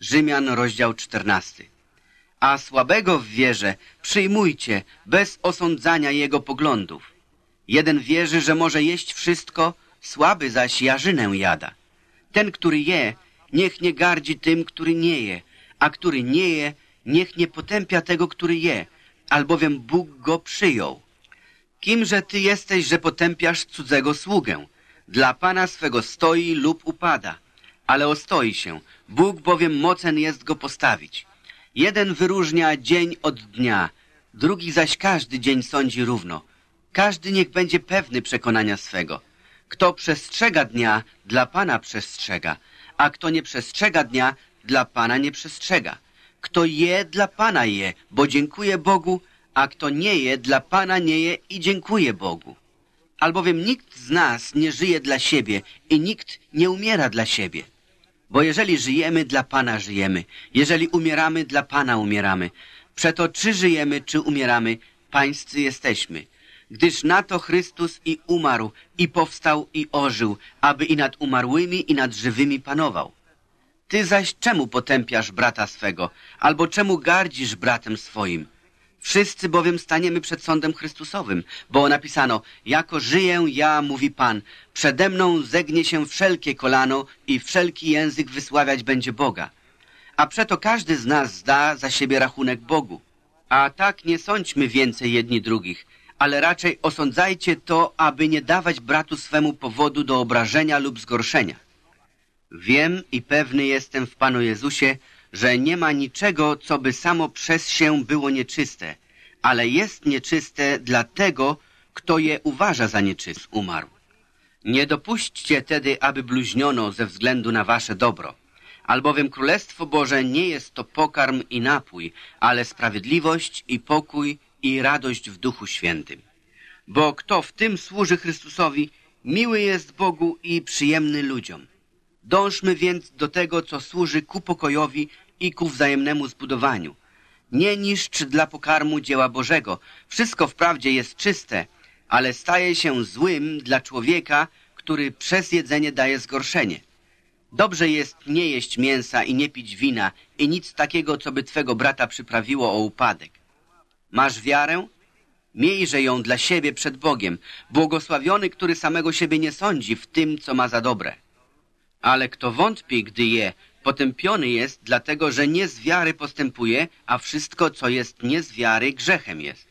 Rzymian, rozdział 14. A słabego w wierze przyjmujcie bez osądzania jego poglądów. Jeden wierzy, że może jeść wszystko, słaby zaś jarzynę jada. Ten, który je, niech nie gardzi tym, który nie je, a który nie je, niech nie potępia tego, który je, albowiem Bóg go przyjął. Kimże ty jesteś, że potępiasz cudzego sługę? Dla Pana swego stoi lub upada, ale ostoi się. Bóg bowiem mocen jest go postawić. Jeden wyróżnia dzień od dnia, drugi zaś każdy dzień sądzi równo. Każdy niech będzie pewny przekonania swego. Kto przestrzega dnia, dla Pana przestrzega, a kto nie przestrzega dnia, dla Pana nie przestrzega. Kto je, dla Pana je, bo dziękuję Bogu, a kto nie je, dla Pana nie je i dziękuję Bogu. Albowiem nikt z nas nie żyje dla siebie i nikt nie umiera dla siebie. Bo jeżeli żyjemy, dla Pana żyjemy. Jeżeli umieramy, dla Pana umieramy. Przeto czy żyjemy, czy umieramy, pańscy jesteśmy. Gdyż na to Chrystus i umarł, i powstał, i ożył, aby i nad umarłymi, i nad żywymi panował. Ty zaś czemu potępiasz brata swego, albo czemu gardzisz bratem swoim? Wszyscy bowiem staniemy przed sądem Chrystusowym, bo napisano, jako żyję ja, mówi Pan, przede mną zegnie się wszelkie kolano i wszelki język wysławiać będzie Boga. A przeto każdy z nas zda za siebie rachunek Bogu. A tak nie sądźmy więcej jedni drugich, ale raczej osądzajcie to, aby nie dawać bratu swemu powodu do obrażenia lub zgorszenia. Wiem i pewny jestem w Panu Jezusie, że nie ma niczego, co by samo przez się było nieczyste, ale jest nieczyste dla tego, kto je uważa za nieczyste, umarł. Nie dopuśćcie tedy, aby bluźniono ze względu na wasze dobro, albowiem Królestwo Boże nie jest to pokarm i napój, ale sprawiedliwość i pokój i radość w Duchu Świętym. Bo kto w tym służy Chrystusowi, miły jest Bogu i przyjemny ludziom. Dążmy więc do tego, co służy ku pokojowi i ku wzajemnemu zbudowaniu. Nie niszcz dla pokarmu dzieła Bożego. Wszystko wprawdzie jest czyste, ale staje się złym dla człowieka, który przez jedzenie daje zgorszenie. Dobrze jest nie jeść mięsa i nie pić wina i nic takiego, co by twego brata przyprawiło o upadek. Masz wiarę? Miejże ją dla siebie przed Bogiem. Błogosławiony, który samego siebie nie sądzi w tym, co ma za dobre. Ale kto wątpi, gdy je, potępiony jest, dlatego że nie z wiary postępuje, a wszystko, co jest nie z wiary, grzechem jest.